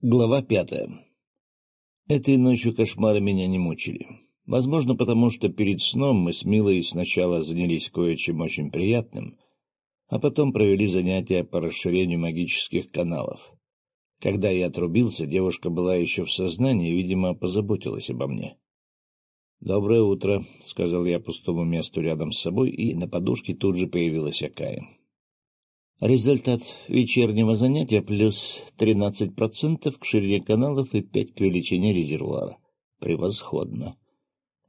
Глава пятая. Этой ночью кошмары меня не мучили. Возможно, потому что перед сном мы с Милой сначала занялись кое-чем очень приятным, а потом провели занятия по расширению магических каналов. Когда я отрубился, девушка была еще в сознании и, видимо, позаботилась обо мне. «Доброе утро», — сказал я пустому месту рядом с собой, и на подушке тут же появилась Акая. Результат вечернего занятия плюс 13% к ширине каналов и 5% к величине резервуара. Превосходно.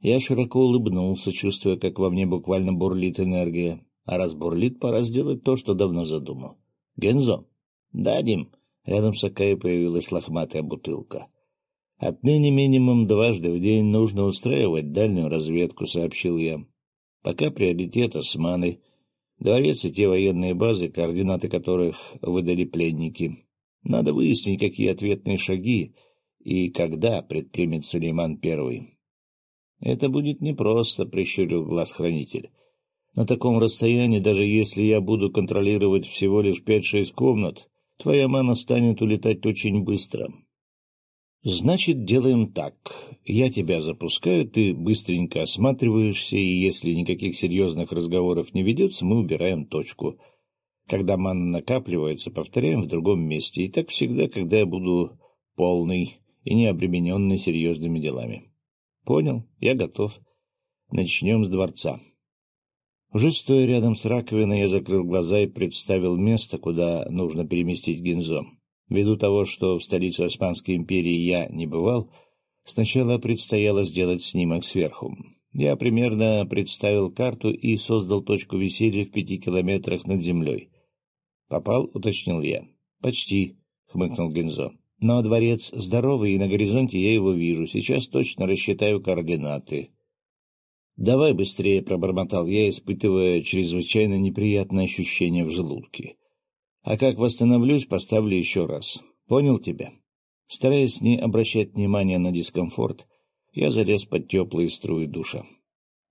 Я широко улыбнулся, чувствуя, как во мне буквально бурлит энергия. А раз бурлит, пора сделать то, что давно задумал. — Гензо? — Да, Дим. Рядом с Акаей появилась лохматая бутылка. — Отныне минимум дважды в день нужно устраивать дальнюю разведку, — сообщил я. — Пока приоритет османы — Дворец и те военные базы, координаты которых выдали пленники. Надо выяснить, какие ответные шаги и когда предпримет Сулейман Первый. — Это будет непросто, — прищурил глаз хранитель. — На таком расстоянии, даже если я буду контролировать всего лишь пять-шесть комнат, твоя мана станет улетать очень быстро. Значит, делаем так. Я тебя запускаю, ты быстренько осматриваешься, и если никаких серьезных разговоров не ведется, мы убираем точку. Когда мана накапливается, повторяем в другом месте. И так всегда, когда я буду полный и не обремененный серьезными делами. Понял, я готов. Начнем с дворца. Уже стоя рядом с раковиной, я закрыл глаза и представил место, куда нужно переместить Гинзо. Ввиду того, что в столице Османской империи я не бывал, сначала предстояло сделать снимок сверху. Я примерно представил карту и создал точку веселья в пяти километрах над землей. «Попал?» — уточнил я. «Почти», — хмыкнул Гензо. «Но дворец здоровый, и на горизонте я его вижу. Сейчас точно рассчитаю координаты». «Давай быстрее», — пробормотал я, испытывая чрезвычайно неприятное ощущение в желудке. А как восстановлюсь, поставлю еще раз. Понял тебя? Стараясь не обращать внимания на дискомфорт, я залез под теплые струи душа.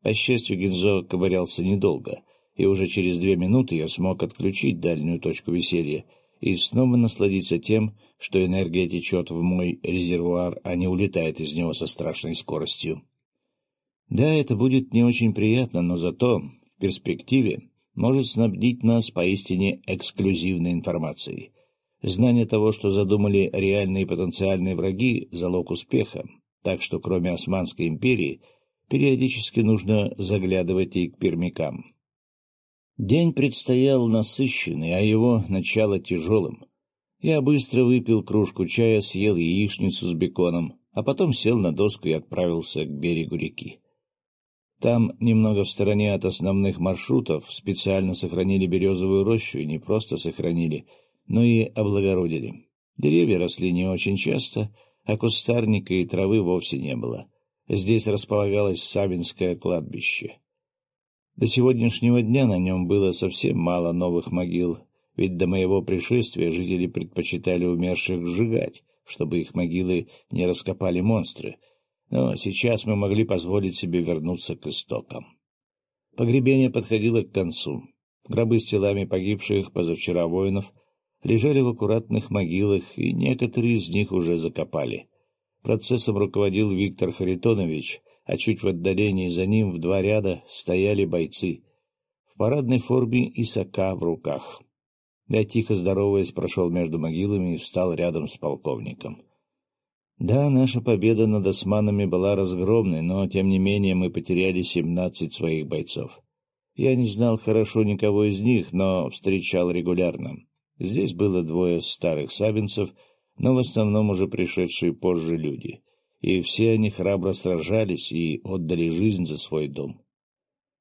По счастью, Гинзо ковырялся недолго, и уже через две минуты я смог отключить дальнюю точку веселья и снова насладиться тем, что энергия течет в мой резервуар, а не улетает из него со страшной скоростью. Да, это будет не очень приятно, но зато в перспективе может снабдить нас поистине эксклюзивной информацией. Знание того, что задумали реальные потенциальные враги — залог успеха, так что кроме Османской империи периодически нужно заглядывать и к пермякам. День предстоял насыщенный, а его начало тяжелым. Я быстро выпил кружку чая, съел яичницу с беконом, а потом сел на доску и отправился к берегу реки. Там, немного в стороне от основных маршрутов, специально сохранили березовую рощу, и не просто сохранили, но и облагородили. Деревья росли не очень часто, а кустарника и травы вовсе не было. Здесь располагалось Савинское кладбище. До сегодняшнего дня на нем было совсем мало новых могил, ведь до моего пришествия жители предпочитали умерших сжигать, чтобы их могилы не раскопали монстры — но сейчас мы могли позволить себе вернуться к истокам. Погребение подходило к концу. Гробы с телами погибших позавчера воинов лежали в аккуратных могилах, и некоторые из них уже закопали. Процессом руководил Виктор Харитонович, а чуть в отдалении за ним в два ряда стояли бойцы. В парадной форме и сока в руках. Я, тихо здороваясь, прошел между могилами и встал рядом с полковником. Да, наша победа над османами была разгромной, но, тем не менее, мы потеряли семнадцать своих бойцов. Я не знал хорошо никого из них, но встречал регулярно. Здесь было двое старых сабинцев, но в основном уже пришедшие позже люди. И все они храбро сражались и отдали жизнь за свой дом.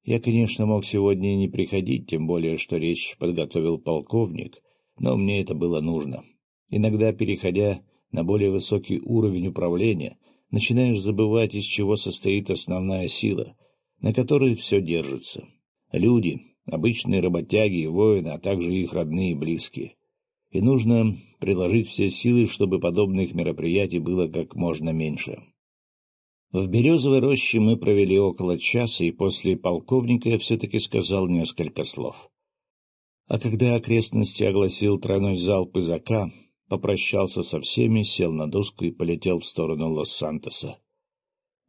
Я, конечно, мог сегодня и не приходить, тем более, что речь подготовил полковник, но мне это было нужно. Иногда, переходя на более высокий уровень управления, начинаешь забывать, из чего состоит основная сила, на которой все держится. Люди, обычные работяги и воины, а также их родные и близкие. И нужно приложить все силы, чтобы подобных мероприятий было как можно меньше. В Березовой роще мы провели около часа, и после полковника я все-таки сказал несколько слов. А когда окрестности огласил тройной залп из АК, попрощался со всеми, сел на доску и полетел в сторону Лос-Сантоса.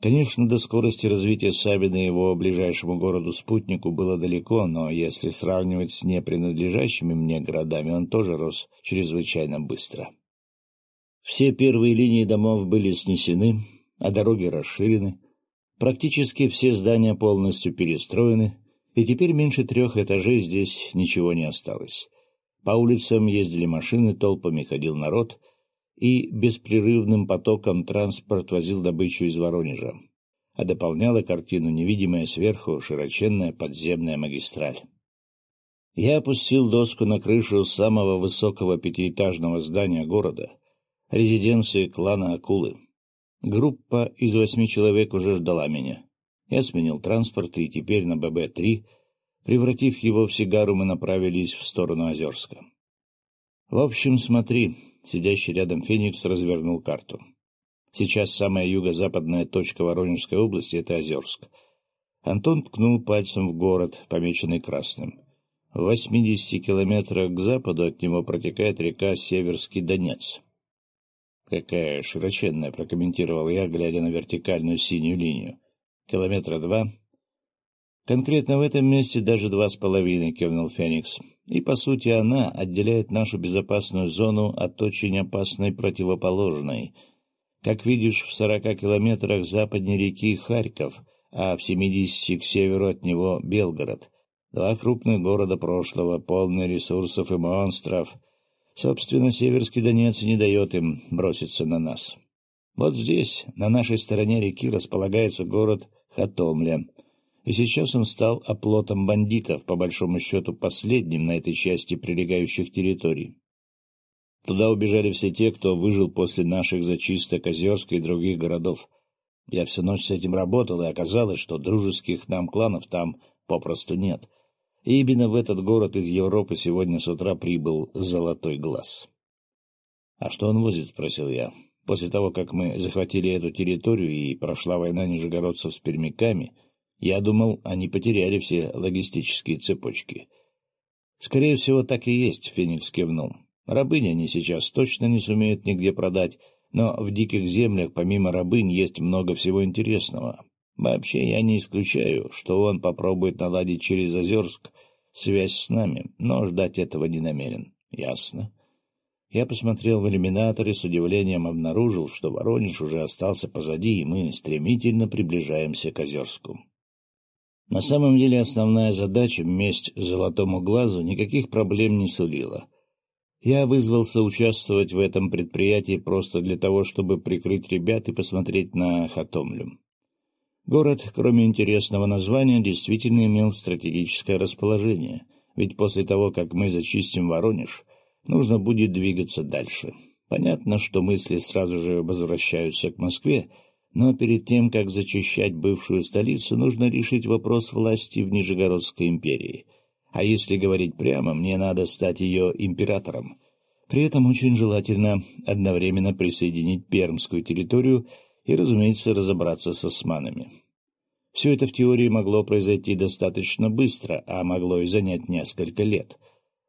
Конечно, до скорости развития Сабина его ближайшему городу-спутнику было далеко, но если сравнивать с непринадлежащими мне городами, он тоже рос чрезвычайно быстро. Все первые линии домов были снесены, а дороги расширены, практически все здания полностью перестроены, и теперь меньше трех этажей здесь ничего не осталось. По улицам ездили машины, толпами ходил народ, и беспрерывным потоком транспорт возил добычу из Воронежа, а дополняла картину невидимая сверху широченная подземная магистраль. Я опустил доску на крышу самого высокого пятиэтажного здания города, резиденции клана Акулы. Группа из восьми человек уже ждала меня. Я сменил транспорт, и теперь на ББ-3 Превратив его в сигару, мы направились в сторону Озерска. — В общем, смотри, — сидящий рядом Феникс развернул карту. Сейчас самая юго-западная точка Воронежской области — это Озерск. Антон ткнул пальцем в город, помеченный красным. В 80 километрах к западу от него протекает река Северский Донец. «Какая широченная», — прокомментировал я, глядя на вертикальную синюю линию. «Километра два, Конкретно в этом месте даже два с половиной, — кивнул Феникс. И, по сути, она отделяет нашу безопасную зону от очень опасной противоположной. Как видишь, в сорока километрах западней реки Харьков, а в семидесяти к северу от него Белгород. Два крупных города прошлого, полные ресурсов и монстров. Собственно, Северский Донец не дает им броситься на нас. Вот здесь, на нашей стороне реки, располагается город Хатомля — и сейчас он стал оплотом бандитов, по большому счету последним на этой части прилегающих территорий. Туда убежали все те, кто выжил после наших зачисток Озерска и других городов. Я всю ночь с этим работал, и оказалось, что дружеских нам кланов там попросту нет. И именно в этот город из Европы сегодня с утра прибыл Золотой Глаз. — А что он возит? — спросил я. После того, как мы захватили эту территорию и прошла война нижегородцев с пермяками, я думал, они потеряли все логистические цепочки. Скорее всего, так и есть, Феникс кивнул. Рабынь они сейчас точно не сумеют нигде продать, но в диких землях помимо рабынь есть много всего интересного. Вообще, я не исключаю, что он попробует наладить через Озерск связь с нами, но ждать этого не намерен. Ясно. Я посмотрел в иллюминатор и с удивлением обнаружил, что Воронеж уже остался позади, и мы стремительно приближаемся к Озерску. На самом деле основная задача — месть золотому глазу — никаких проблем не сулила. Я вызвался участвовать в этом предприятии просто для того, чтобы прикрыть ребят и посмотреть на Хатомлю. Город, кроме интересного названия, действительно имел стратегическое расположение, ведь после того, как мы зачистим Воронеж, нужно будет двигаться дальше. Понятно, что мысли сразу же возвращаются к Москве, но перед тем, как зачищать бывшую столицу, нужно решить вопрос власти в Нижегородской империи. А если говорить прямо, мне надо стать ее императором. При этом очень желательно одновременно присоединить пермскую территорию и, разумеется, разобраться с османами. Все это в теории могло произойти достаточно быстро, а могло и занять несколько лет.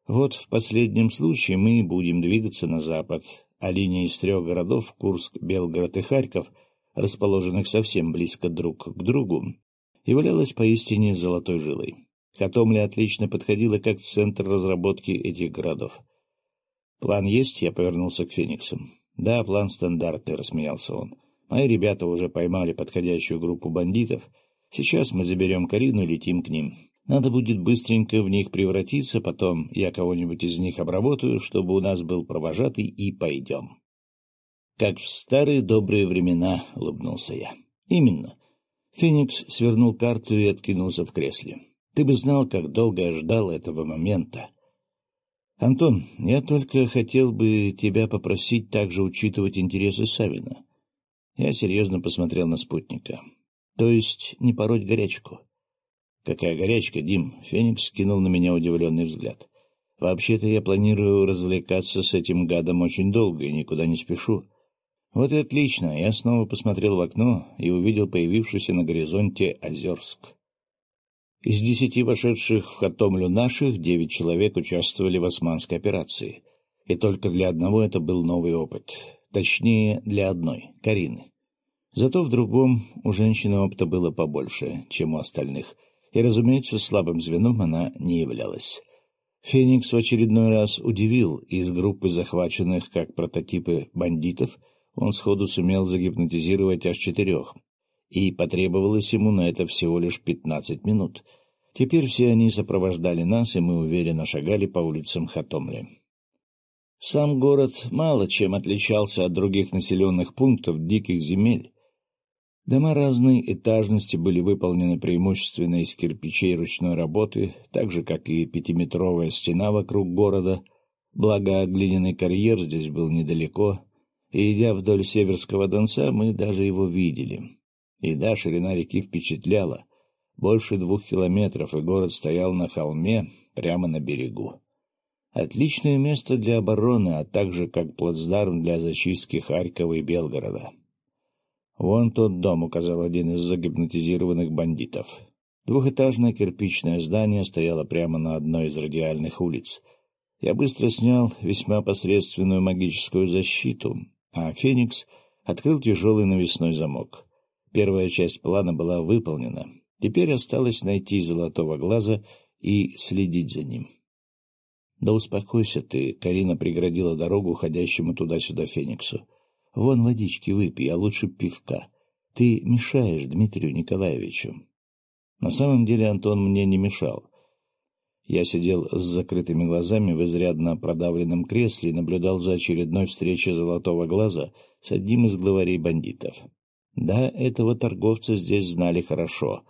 Вот в последнем случае мы будем двигаться на запад, а линия из трех городов — Курск, Белгород и Харьков — расположенных совсем близко друг к другу, являлась поистине золотой жилой. Катомля отлично подходила как центр разработки этих городов. «План есть?» — я повернулся к Фениксу. «Да, план стандартный», — рассмеялся он. «Мои ребята уже поймали подходящую группу бандитов. Сейчас мы заберем Карину и летим к ним. Надо будет быстренько в них превратиться, потом я кого-нибудь из них обработаю, чтобы у нас был провожатый, и пойдем». «Как в старые добрые времена», — улыбнулся я. «Именно». Феникс свернул карту и откинулся в кресле. «Ты бы знал, как долго я ждал этого момента». «Антон, я только хотел бы тебя попросить также учитывать интересы Савина». Я серьезно посмотрел на спутника. «То есть не пороть горячку?» «Какая горячка, Дим?» — Феникс кинул на меня удивленный взгляд. «Вообще-то я планирую развлекаться с этим гадом очень долго и никуда не спешу. Вот и отлично. Я снова посмотрел в окно и увидел появившийся на горизонте Озерск. Из десяти вошедших в Хатомлю наших девять человек участвовали в османской операции. И только для одного это был новый опыт. Точнее, для одной — Карины. Зато в другом у женщины опыта было побольше, чем у остальных. И, разумеется, слабым звеном она не являлась. Феникс в очередной раз удивил, из группы захваченных как прототипы бандитов он сходу сумел загипнотизировать аж четырех, и потребовалось ему на это всего лишь пятнадцать минут. Теперь все они сопровождали нас, и мы уверенно шагали по улицам Хатомли. Сам город мало чем отличался от других населенных пунктов диких земель. Дома разной этажности были выполнены преимущественно из кирпичей ручной работы, так же, как и пятиметровая стена вокруг города, благо глиняный карьер здесь был недалеко, и, идя вдоль Северского Донца, мы даже его видели. И да, ширина реки впечатляла. Больше двух километров, и город стоял на холме, прямо на берегу. Отличное место для обороны, а также как плацдарм для зачистки Харькова и Белгорода. «Вон тот дом», — указал один из загипнотизированных бандитов. Двухэтажное кирпичное здание стояло прямо на одной из радиальных улиц. Я быстро снял весьма посредственную магическую защиту, а Феникс открыл тяжелый навесной замок. Первая часть плана была выполнена. Теперь осталось найти золотого глаза и следить за ним. — Да успокойся ты, — Карина преградила дорогу уходящему туда-сюда Фениксу. — Вон водички выпей, а лучше пивка. Ты мешаешь Дмитрию Николаевичу. На самом деле Антон мне не мешал. Я сидел с закрытыми глазами в изрядно продавленном кресле и наблюдал за очередной встречей Золотого Глаза с одним из главарей бандитов. Да, этого торговца здесь знали хорошо,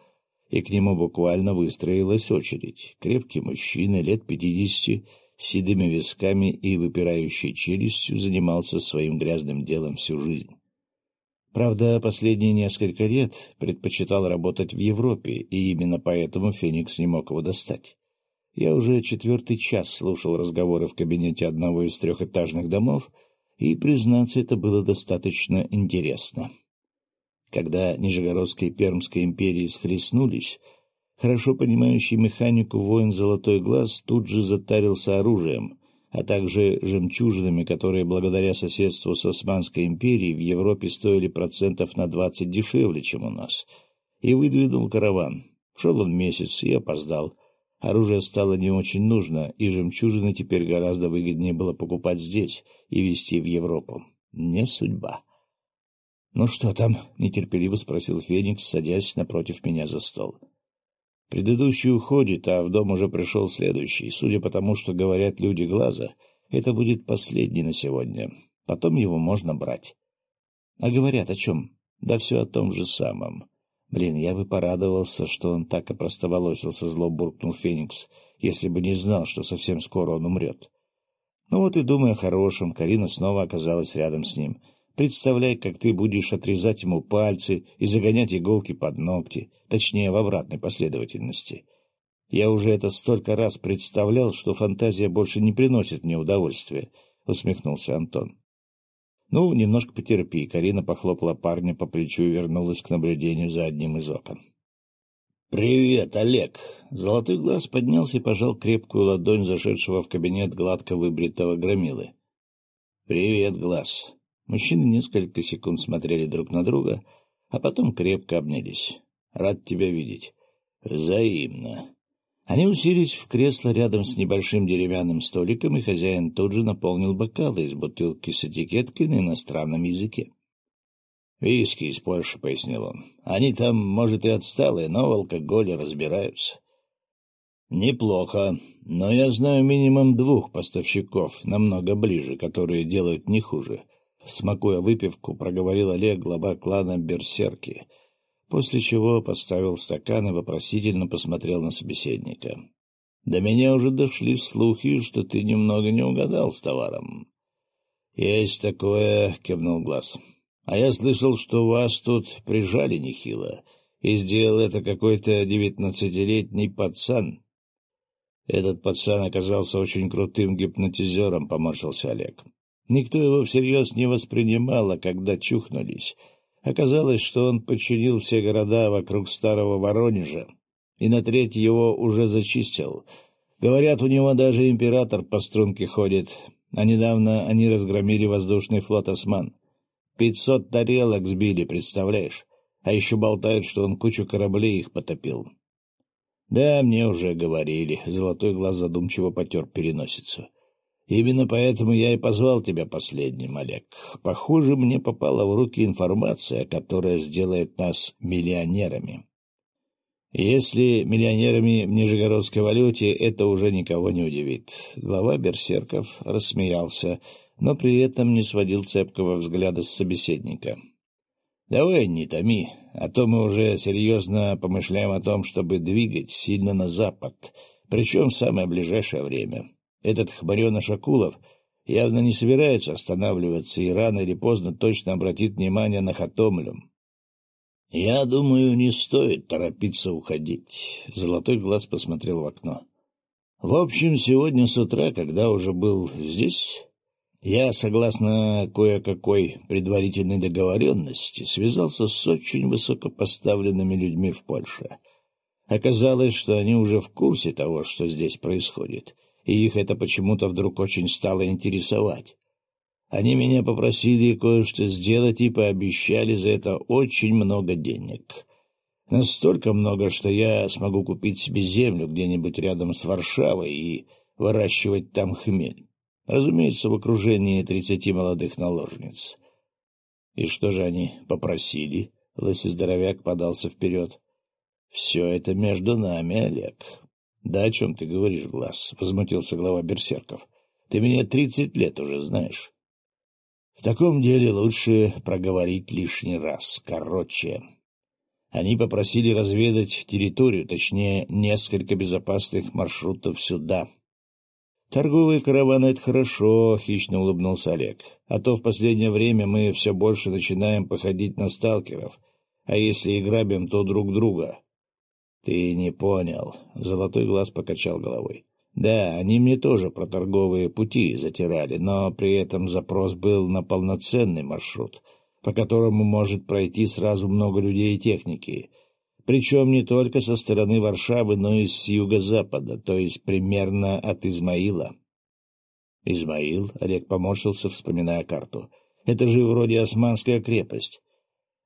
и к нему буквально выстроилась очередь. Крепкий мужчина, лет пятидесяти, с седыми висками и выпирающей челюстью, занимался своим грязным делом всю жизнь. Правда, последние несколько лет предпочитал работать в Европе, и именно поэтому Феникс не мог его достать. Я уже четвертый час слушал разговоры в кабинете одного из трехэтажных домов, и, признаться, это было достаточно интересно. Когда Нижегородская и Пермская империи схлестнулись, хорошо понимающий механику воин «Золотой глаз» тут же затарился оружием, а также жемчужинами, которые благодаря соседству с Османской империей в Европе стоили процентов на двадцать дешевле, чем у нас, и выдвинул караван. Шел он месяц и опоздал. Оружие стало не очень нужно, и жемчужины теперь гораздо выгоднее было покупать здесь и везти в Европу. Не судьба. — Ну что там? — нетерпеливо спросил Феникс, садясь напротив меня за стол. — Предыдущий уходит, а в дом уже пришел следующий. Судя по тому, что говорят люди глаза, это будет последний на сегодня. Потом его можно брать. — А говорят о чем? Да все о том же самом. Блин, я бы порадовался, что он так и простоволосился, зло буркнул Феникс, если бы не знал, что совсем скоро он умрет. Ну вот и думая о хорошем, Карина снова оказалась рядом с ним. Представляй, как ты будешь отрезать ему пальцы и загонять иголки под ногти, точнее, в обратной последовательности. Я уже это столько раз представлял, что фантазия больше не приносит мне удовольствия, — усмехнулся Антон. Ну, немножко потерпи. Карина похлопала парня по плечу и вернулась к наблюдению за одним из окон. «Привет, Олег!» Золотой глаз поднялся и пожал крепкую ладонь зашедшего в кабинет гладко выбритого громилы. «Привет, глаз!» Мужчины несколько секунд смотрели друг на друга, а потом крепко обнялись. «Рад тебя видеть». «Взаимно». Они уселись в кресло рядом с небольшим деревянным столиком, и хозяин тут же наполнил бокалы из бутылки с этикеткой на иностранном языке. «Виски из Польши», — пояснил он. «Они там, может, и отсталые, но в алкоголе разбираются». «Неплохо, но я знаю минимум двух поставщиков, намного ближе, которые делают не хуже». Смакуя выпивку, проговорил Олег, глава клана Берсерки — после чего поставил стакан и вопросительно посмотрел на собеседника. — До меня уже дошли слухи, что ты немного не угадал с товаром. — Есть такое, — кивнул глаз. — А я слышал, что вас тут прижали нехило, и сделал это какой-то девятнадцатилетний пацан. Этот пацан оказался очень крутым гипнотизером, — поморщился Олег. Никто его всерьез не воспринимал, а когда чухнулись, Оказалось, что он подчинил все города вокруг старого Воронежа, и на треть его уже зачистил. Говорят, у него даже император по струнке ходит. А недавно они разгромили воздушный флот «Осман». Пятьсот тарелок сбили, представляешь? А еще болтают, что он кучу кораблей их потопил. Да, мне уже говорили. Золотой глаз задумчиво потер переносицу. Именно поэтому я и позвал тебя последним, Олег. Похоже, мне попала в руки информация, которая сделает нас миллионерами. Если миллионерами в нижегородской валюте, это уже никого не удивит. Глава Берсерков рассмеялся, но при этом не сводил цепкого взгляда с собеседника. — Давай не томи, а то мы уже серьезно помышляем о том, чтобы двигать сильно на запад, причем в самое ближайшее время. Этот хмареныш Акулов явно не собирается останавливаться и рано или поздно точно обратит внимание на Хатомлю. — Я думаю, не стоит торопиться уходить. Золотой глаз посмотрел в окно. — В общем, сегодня с утра, когда уже был здесь, я, согласно кое-какой предварительной договоренности, связался с очень высокопоставленными людьми в Польше. Оказалось, что они уже в курсе того, что здесь происходит — и их это почему-то вдруг очень стало интересовать. Они меня попросили кое-что сделать и пообещали за это очень много денег. Настолько много, что я смогу купить себе землю где-нибудь рядом с Варшавой и выращивать там хмель. Разумеется, в окружении тридцати молодых наложниц. И что же они попросили? Лысый здоровяк подался вперед. — Все это между нами, Олег. — Да о чем ты говоришь, Глаз? — возмутился глава берсерков. — Ты меня тридцать лет уже знаешь. — В таком деле лучше проговорить лишний раз. Короче. Они попросили разведать территорию, точнее, несколько безопасных маршрутов сюда. — Торговые караваны — это хорошо, — хищно улыбнулся Олег. — А то в последнее время мы все больше начинаем походить на сталкеров, а если и грабим, то друг друга. — Ты не понял. Золотой глаз покачал головой. — Да, они мне тоже про торговые пути затирали, но при этом запрос был на полноценный маршрут, по которому может пройти сразу много людей и техники. Причем не только со стороны Варшавы, но и с юго-запада, то есть примерно от Измаила. — Измаил? — Олег поморщился, вспоминая карту. — Это же вроде Османская крепость. —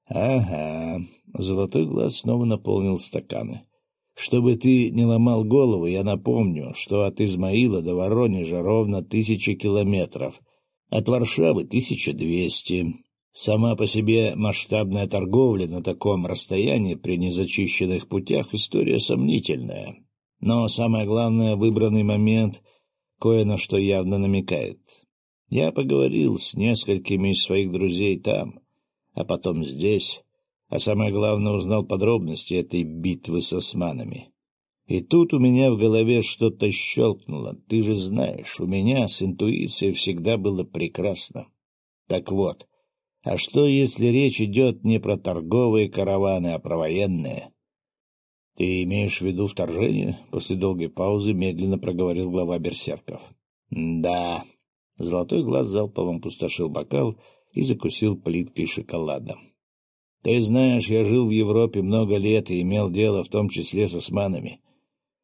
Ага. Золотой глаз снова наполнил стаканы. — Чтобы ты не ломал голову, я напомню, что от Измаила до Воронежа ровно тысяча километров, от Варшавы — тысяча двести. Сама по себе масштабная торговля на таком расстоянии при незачищенных путях — история сомнительная. Но самое главное, выбранный момент кое на что явно намекает. Я поговорил с несколькими из своих друзей там — а потом здесь, а самое главное, узнал подробности этой битвы с османами. И тут у меня в голове что-то щелкнуло. Ты же знаешь, у меня с интуицией всегда было прекрасно. Так вот, а что, если речь идет не про торговые караваны, а про военные? — Ты имеешь в виду вторжение? — после долгой паузы медленно проговорил глава берсерков. — Да. Золотой глаз залповым пустошил бокал и закусил плиткой шоколада. — Ты знаешь, я жил в Европе много лет и имел дело в том числе с османами.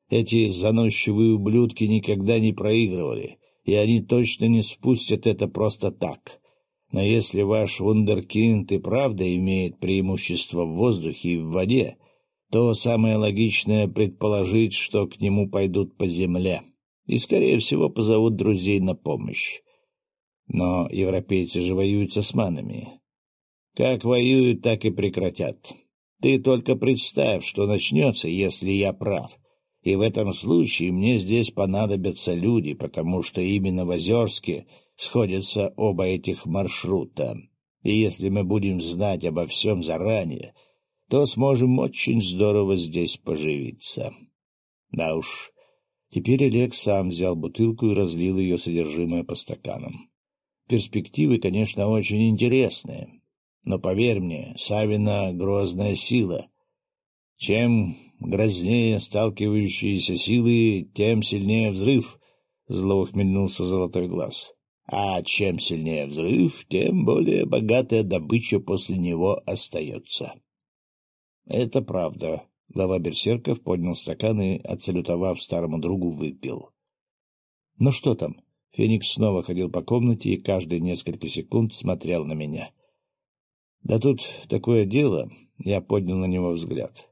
Эти заносчивые ублюдки никогда не проигрывали, и они точно не спустят это просто так. Но если ваш вундеркинд и правда имеет преимущество в воздухе и в воде, то самое логичное предположить, что к нему пойдут по земле и, скорее всего, позовут друзей на помощь. Но европейцы же воюют с османами. Как воюют, так и прекратят. Ты только представь, что начнется, если я прав. И в этом случае мне здесь понадобятся люди, потому что именно в Озерске сходятся оба этих маршрута. И если мы будем знать обо всем заранее, то сможем очень здорово здесь поживиться. Да уж, теперь Олег сам взял бутылку и разлил ее содержимое по стаканам. Перспективы, конечно, очень интересные. Но поверь мне, Савина — грозная сила. Чем грознее сталкивающиеся силы, тем сильнее взрыв, — зло ухмельнулся золотой глаз. А чем сильнее взрыв, тем более богатая добыча после него остается. — Это правда. Глава берсерков поднял стакан и, отсалютовав старому другу, выпил. — Ну что там? Феникс снова ходил по комнате и каждые несколько секунд смотрел на меня. Да тут такое дело, я поднял на него взгляд.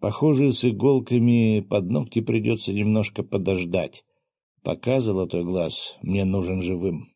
Похоже, с иголками под ногти придется немножко подождать, пока золотой глаз мне нужен живым.